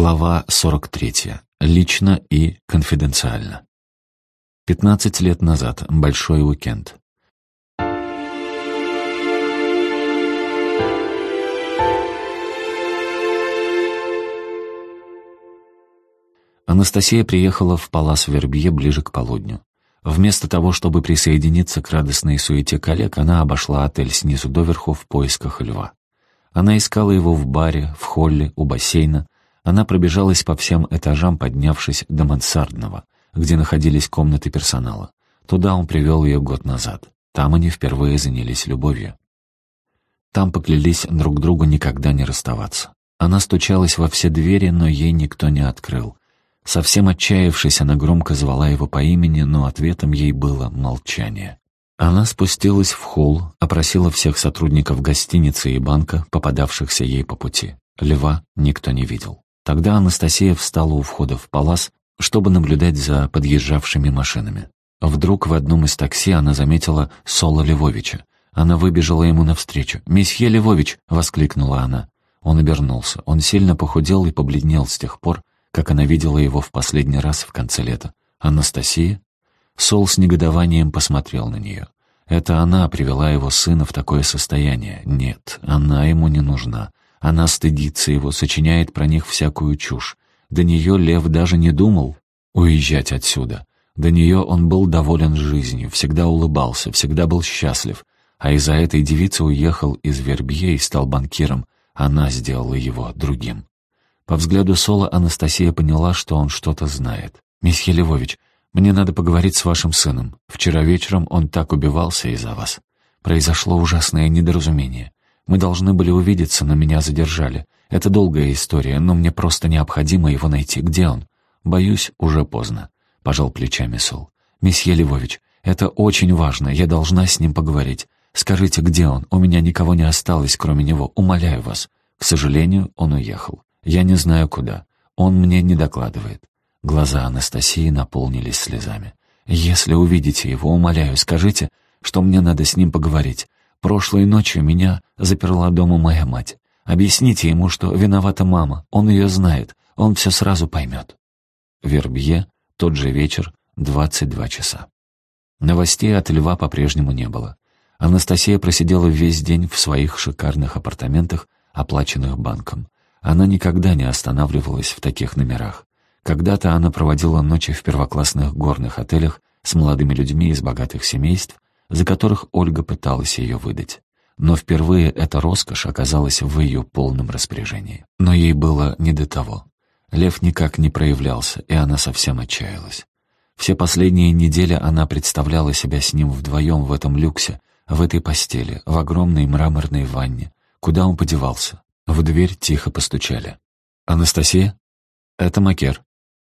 Глава 43. Лично и конфиденциально. 15 лет назад. Большой уикенд. Анастасия приехала в Палас Вербье ближе к полудню. Вместо того, чтобы присоединиться к радостной суете коллег, она обошла отель снизу доверху в поисках льва. Она искала его в баре, в холле, у бассейна, она пробежалась по всем этажам, поднявшись до мансардного, где находились комнаты персонала. Туда он привел ее год назад. Там они впервые занялись любовью. Там поклялись друг другу никогда не расставаться. Она стучалась во все двери, но ей никто не открыл. Совсем отчаявшись, она громко звала его по имени, но ответом ей было молчание. Она спустилась в холл, опросила всех сотрудников гостиницы и банка, попадавшихся ей по пути. Льва никто не видел. Тогда Анастасия встала у входа в палас, чтобы наблюдать за подъезжавшими машинами. Вдруг в одном из такси она заметила Соло Львовича. Она выбежала ему навстречу. «Месье Львович!» — воскликнула она. Он обернулся. Он сильно похудел и побледнел с тех пор, как она видела его в последний раз в конце лета. «Анастасия?» Сол с негодованием посмотрел на нее. Это она привела его сына в такое состояние. Нет, она ему не нужна. Она стыдится его, сочиняет про них всякую чушь. До нее Лев даже не думал уезжать отсюда. До нее он был доволен жизнью, всегда улыбался, всегда был счастлив. А из-за этой девицы уехал из Вербье и стал банкиром. Она сделала его другим. По взгляду Сола Анастасия поняла, что он что-то знает. «Месье Львович, мне надо поговорить с вашим сыном. Вчера вечером он так убивался из-за вас. Произошло ужасное недоразумение. Мы должны были увидеться, но меня задержали. Это долгая история, но мне просто необходимо его найти. Где он? Боюсь, уже поздно. Пожал плечами Сол. Месье Львович, это очень важно, я должна с ним поговорить. Скажите, где он? У меня никого не осталось, кроме него. Умоляю вас. К сожалению, он уехал. Я не знаю куда. Он мне не докладывает. Глаза Анастасии наполнились слезами. «Если увидите его, умоляю, скажите, что мне надо с ним поговорить. Прошлой ночью меня заперла дома моя мать. Объясните ему, что виновата мама. Он ее знает. Он все сразу поймет. Вербье, тот же вечер, 22 часа. Новостей от Льва по-прежнему не было. Анастасия просидела весь день в своих шикарных апартаментах, оплаченных банком. Она никогда не останавливалась в таких номерах. Когда-то она проводила ночи в первоклассных горных отелях с молодыми людьми из богатых семейств, за которых Ольга пыталась ее выдать. Но впервые эта роскошь оказалась в ее полном распоряжении. Но ей было не до того. Лев никак не проявлялся, и она совсем отчаялась. Все последние недели она представляла себя с ним вдвоем в этом люксе, в этой постели, в огромной мраморной ванне. Куда он подевался? В дверь тихо постучали. «Анастасия?» «Это Макер».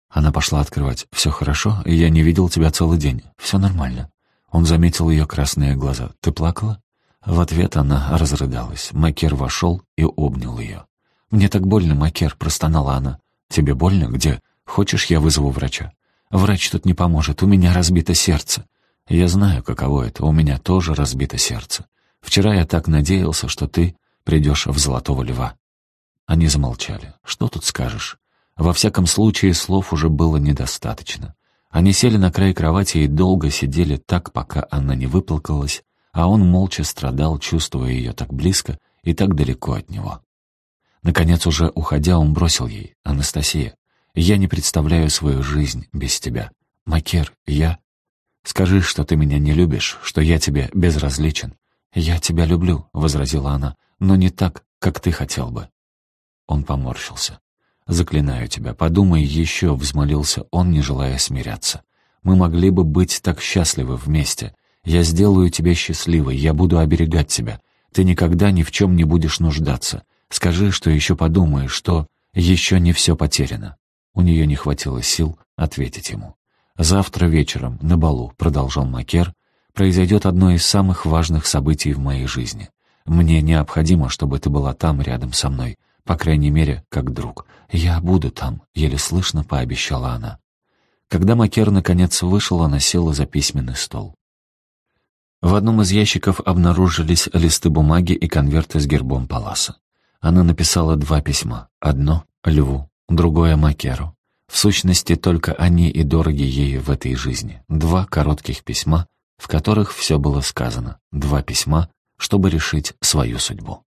Она пошла открывать. «Все хорошо? Я не видел тебя целый день. Все нормально». Он заметил ее красные глаза. «Ты плакала?» В ответ она разрыдалась. Макер вошел и обнял ее. «Мне так больно, Макер», — простонала она. «Тебе больно? Где? Хочешь, я вызову врача?» «Врач тут не поможет, у меня разбито сердце». «Я знаю, каково это, у меня тоже разбито сердце. Вчера я так надеялся, что ты придешь в Золотого Льва». Они замолчали. «Что тут скажешь?» Во всяком случае, слов уже было недостаточно. Они сели на край кровати и долго сидели так, пока она не выплакалась, а он молча страдал, чувствуя ее так близко и так далеко от него. Наконец, уже уходя, он бросил ей, «Анастасия, я не представляю свою жизнь без тебя. Макер, я...» «Скажи, что ты меня не любишь, что я тебе безразличен». «Я тебя люблю», — возразила она, «но не так, как ты хотел бы». Он поморщился. «Заклинаю тебя, подумай еще», — взмолился он, не желая смиряться. «Мы могли бы быть так счастливы вместе. Я сделаю тебя счастливой, я буду оберегать тебя. Ты никогда ни в чем не будешь нуждаться. Скажи, что еще подумаешь, что еще не все потеряно». У нее не хватило сил ответить ему. «Завтра вечером, на балу», — продолжал Макер, «произойдет одно из самых важных событий в моей жизни. Мне необходимо, чтобы ты была там рядом со мной, по крайней мере, как друг. «Я буду там», — еле слышно пообещала она. Когда Макер наконец вышел, она села за письменный стол. В одном из ящиков обнаружились листы бумаги и конверты с гербом Паласа. Она написала два письма. Одно — Льву, другое Макеру. В сущности, только они и дороги ей в этой жизни. Два коротких письма, в которых все было сказано. Два письма, чтобы решить свою судьбу.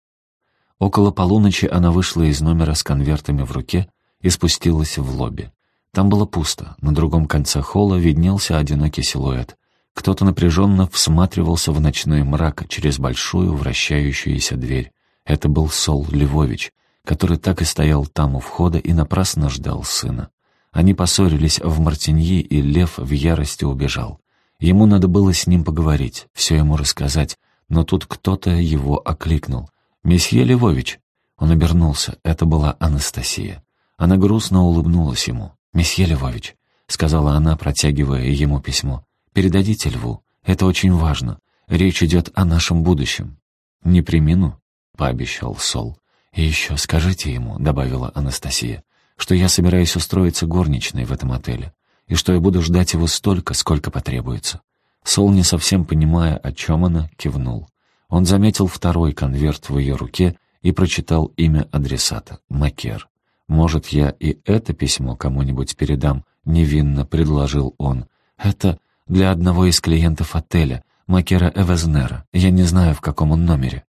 Около полуночи она вышла из номера с конвертами в руке и спустилась в лобби. Там было пусто, на другом конце холла виднелся одинокий силуэт. Кто-то напряженно всматривался в ночной мрак через большую вращающуюся дверь. Это был Сол Львович, который так и стоял там у входа и напрасно ждал сына. Они поссорились в Мартиньи, и Лев в ярости убежал. Ему надо было с ним поговорить, все ему рассказать, но тут кто-то его окликнул. «Месье Львович!» Он обернулся, это была Анастасия. Она грустно улыбнулась ему. «Месье Львович», — сказала она, протягивая ему письмо, — «передадите Льву, это очень важно. Речь идет о нашем будущем». «Не примину», — пообещал Сол. «И еще скажите ему», — добавила Анастасия, что я собираюсь устроиться горничной в этом отеле, и что я буду ждать его столько, сколько потребуется». Сол, не совсем понимая, о чем она, кивнул. Он заметил второй конверт в ее руке и прочитал имя адресата — Макер. «Может, я и это письмо кому-нибудь передам?» — невинно предложил он. «Это для одного из клиентов отеля, Макера Эвезнера. Я не знаю, в каком он номере.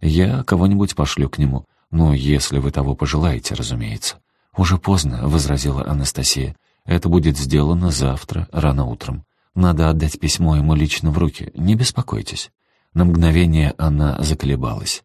Я кого-нибудь пошлю к нему. Ну, если вы того пожелаете, разумеется. «Уже поздно», — возразила Анастасия. «Это будет сделано завтра, рано утром. Надо отдать письмо ему лично в руки. Не беспокойтесь». На мгновение она заколебалась.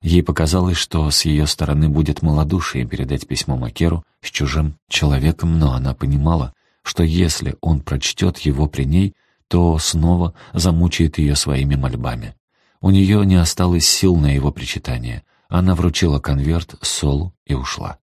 Ей показалось, что с ее стороны будет малодушие передать письмо Макеру с чужим человеком, но она понимала, что если он прочтет его при ней, то снова замучает ее своими мольбами. У нее не осталось сил на его причитание. Она вручила конверт Солу и ушла.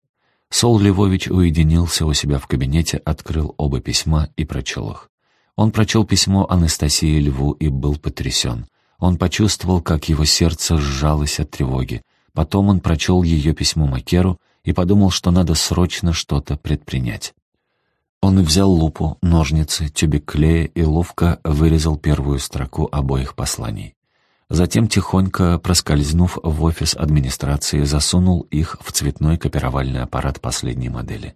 Сол Львович уединился у себя в кабинете, открыл оба письма и прочел их. Он прочел письмо Анастасии Льву и был потрясен. Он почувствовал, как его сердце сжалось от тревоги. Потом он прочел ее письмо Макеру и подумал, что надо срочно что-то предпринять. Он взял лупу, ножницы, тюбик клея и ловко вырезал первую строку обоих посланий. Затем, тихонько проскользнув в офис администрации, засунул их в цветной копировальный аппарат последней модели.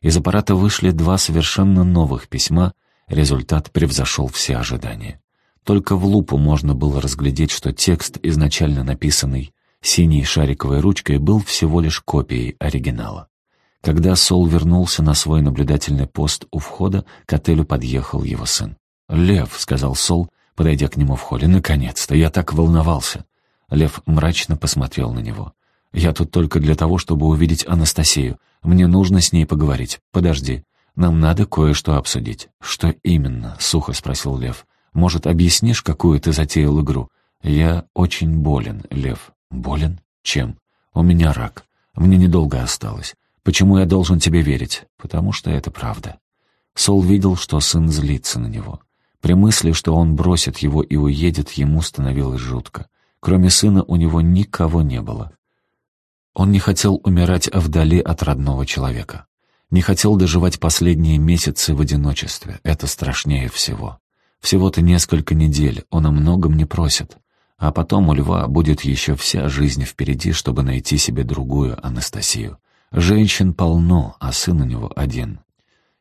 Из аппарата вышли два совершенно новых письма, результат превзошел все ожидания. Только в лупу можно было разглядеть, что текст, изначально написанный синей шариковой ручкой, был всего лишь копией оригинала. Когда Сол вернулся на свой наблюдательный пост у входа, к отелю подъехал его сын. «Лев», — сказал Сол, подойдя к нему в холле. «Наконец-то! Я так волновался!» Лев мрачно посмотрел на него. «Я тут только для того, чтобы увидеть Анастасию. Мне нужно с ней поговорить. Подожди. Нам надо кое-что обсудить». «Что именно?» — сухо спросил Лев. «Может, объяснишь, какую ты затеял игру?» «Я очень болен, Лев». «Болен? Чем?» «У меня рак. Мне недолго осталось. Почему я должен тебе верить?» «Потому что это правда». Сол видел, что сын злится на него. При мысли, что он бросит его и уедет, ему становилось жутко. Кроме сына у него никого не было. Он не хотел умирать вдали от родного человека. Не хотел доживать последние месяцы в одиночестве. Это страшнее всего. Всего-то несколько недель, он о многом не просит. А потом у льва будет еще вся жизнь впереди, чтобы найти себе другую Анастасию. Женщин полно, а сын у него один.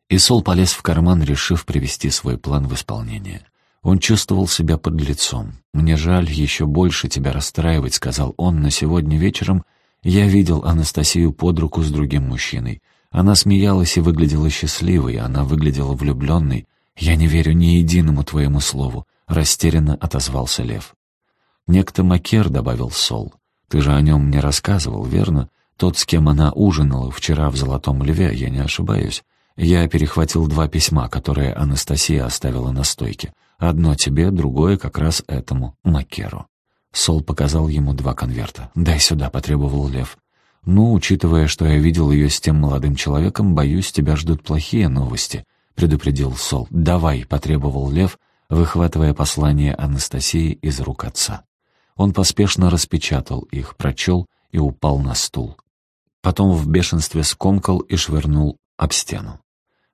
И Сол полез в карман, решив привести свой план в исполнение. Он чувствовал себя под лицом. «Мне жаль еще больше тебя расстраивать», — сказал он, «но сегодня вечером я видел Анастасию под руку с другим мужчиной. Она смеялась и выглядела счастливой, она выглядела влюбленной. Я не верю ни единому твоему слову», — растерянно отозвался Лев. «Некто Макер», — добавил Сол. «Ты же о нем мне рассказывал, верно? Тот, с кем она ужинала вчера в «Золотом льве», я не ошибаюсь. Я перехватил два письма, которые Анастасия оставила на стойке. Одно тебе, другое как раз этому, Макеру. Сол показал ему два конверта. «Дай сюда», — потребовал Лев. «Ну, учитывая, что я видел ее с тем молодым человеком, боюсь, тебя ждут плохие новости», — предупредил Сол. «Давай», — потребовал Лев, выхватывая послание Анастасии из рук отца. Он поспешно распечатал их, прочел и упал на стул. Потом в бешенстве скомкал и швырнул об стену.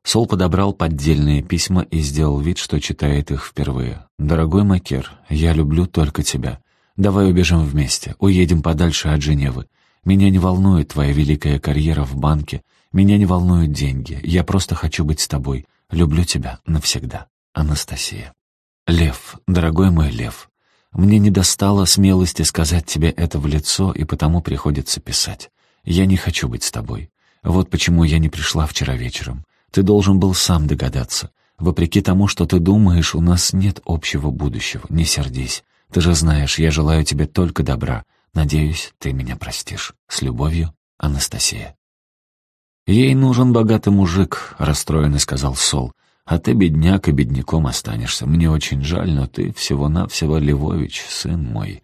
Сол подобрал поддельные письма и сделал вид, что читает их впервые. «Дорогой Макер, я люблю только тебя. Давай убежим вместе, уедем подальше от Женевы. Меня не волнует твоя великая карьера в банке, Меня не волнуют деньги. Я просто хочу быть с тобой. Люблю тебя навсегда. Анастасия. Лев, дорогой мой Лев, мне не достало смелости сказать тебе это в лицо, и потому приходится писать. Я не хочу быть с тобой. Вот почему я не пришла вчера вечером. Ты должен был сам догадаться. Вопреки тому, что ты думаешь, у нас нет общего будущего. Не сердись. Ты же знаешь, я желаю тебе только добра. Надеюсь, ты меня простишь. С любовью, Анастасия. «Ей нужен богатый мужик», — расстроенный сказал Сол. «А ты, бедняк, и бедняком останешься. Мне очень жаль, но ты всего-навсего Львович, сын мой».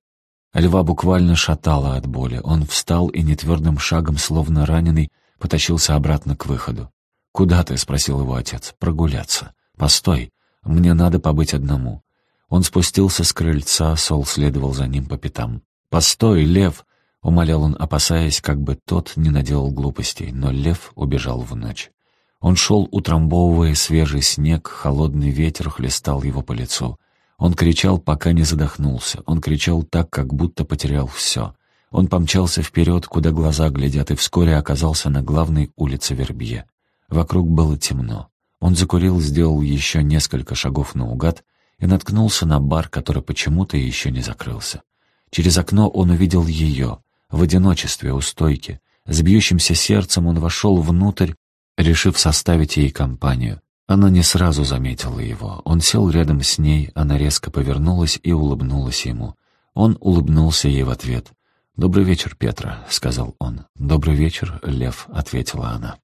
Льва буквально шатало от боли. Он встал и нетвердым шагом, словно раненый, потащился обратно к выходу. «Куда ты?» — спросил его отец. «Прогуляться». «Постой, мне надо побыть одному». Он спустился с крыльца, Сол следовал за ним по пятам. «Постой, Лев!» — умолял он, опасаясь, как бы тот не наделал глупостей, но лев убежал в ночь. Он шел, утрамбовывая свежий снег, холодный ветер хлестал его по лицу. Он кричал, пока не задохнулся. Он кричал так, как будто потерял все. Он помчался вперед, куда глаза глядят, и вскоре оказался на главной улице Вербье. Вокруг было темно. Он закурил, сделал еще несколько шагов наугад и наткнулся на бар, который почему-то еще не закрылся. Через окно он увидел ее — в одиночестве у стойки. С бьющимся сердцем он вошел внутрь, решив составить ей компанию. Она не сразу заметила его. Он сел рядом с ней, она резко повернулась и улыбнулась ему. Он улыбнулся ей в ответ. «Добрый вечер, Петра», — сказал он. «Добрый вечер, Лев», — ответила она.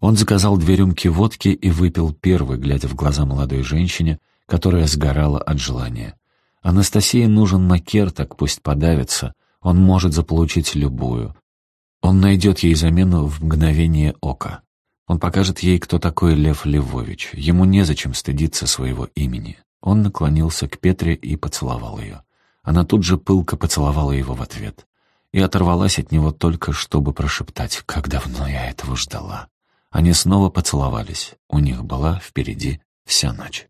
Он заказал две рюмки водки и выпил первый, глядя в глаза молодой женщине, которая сгорала от желания. Анастасии нужен макер, так пусть подавится. Он может заполучить любую. Он найдет ей замену в мгновение ока. Он покажет ей, кто такой Лев Львович. Ему незачем стыдиться своего имени. Он наклонился к Петре и поцеловал ее. Она тут же пылко поцеловала его в ответ. И оторвалась от него только, чтобы прошептать, «Как давно я этого ждала». Они снова поцеловались. У них была впереди вся ночь.